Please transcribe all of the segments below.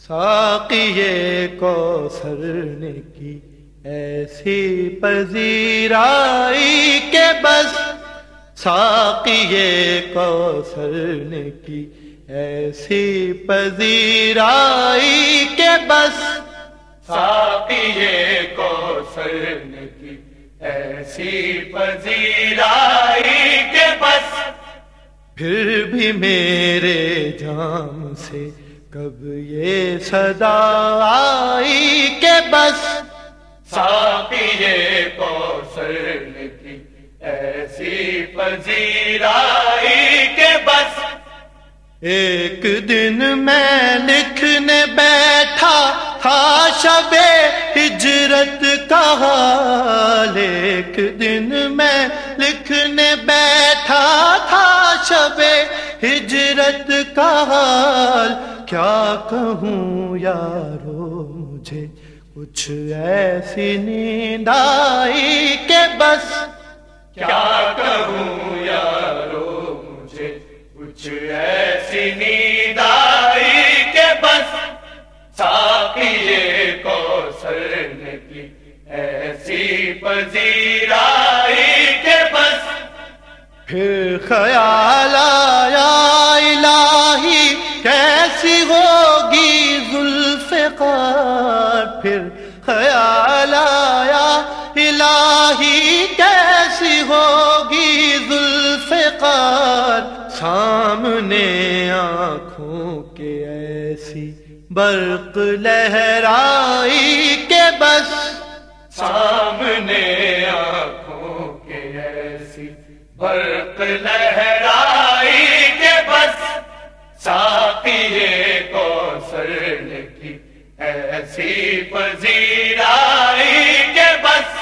ساقی کو سرنے کی ایسی پذیرائی کے بس ساقی کو سرنے کی ایسی پذیرائی کے بس ساقی کو سرنے کی ایسی پذیرائی کے بس پھر بھی میرے جام سے کب یہ صدا آئی کہ بس ساقی کو کی ایسی پذیرائی کے بس ایک دن میں لکھنے بیٹھا تھا شب ہجرت کا حال، ایک دن میں لکھنے بیٹھا تھا شب ہجرت کا حال کیا کہوں یارو مجھے؟ کچھ ایسی نیند آئی کہ بس کیا کہوں یارو مجھے؟ کچھ ایسی نیند آئی کہ بس ساقی کو سرنے کی ایسی پذیرائی کہ بس پھر خیال کیسی ہوگی ذوالفقار پھر خیال آیا، الہی کیسی ہوگی ذوالفقار سامنے آنکھوں کے ایسی برق لہرائی کے بس۔ سامنے آنکھوں کے ایسی برق لہرائی ایسی پذیرائی کے بس۔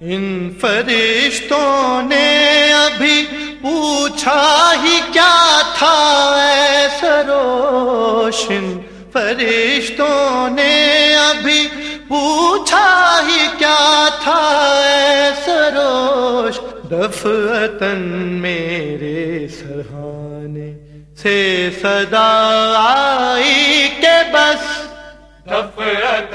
ان فرشتوں نے ابھی پوچھا ہی کیا تھا اے سروشن فرشتوں نے ابھی پوچھا ہی کیا تھا اے سروش دفتن میرے سرحانے سے صدا آئی کہ بس۔ غفلت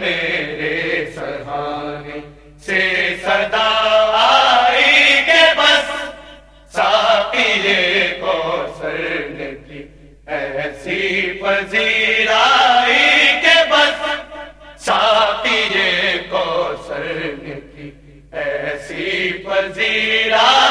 میرے سرحانے سے صدا آئی کے بس ساقی کو سر کی ایسی پذیرائی کے بس ساقی کو سر کی ایسی پذیرائی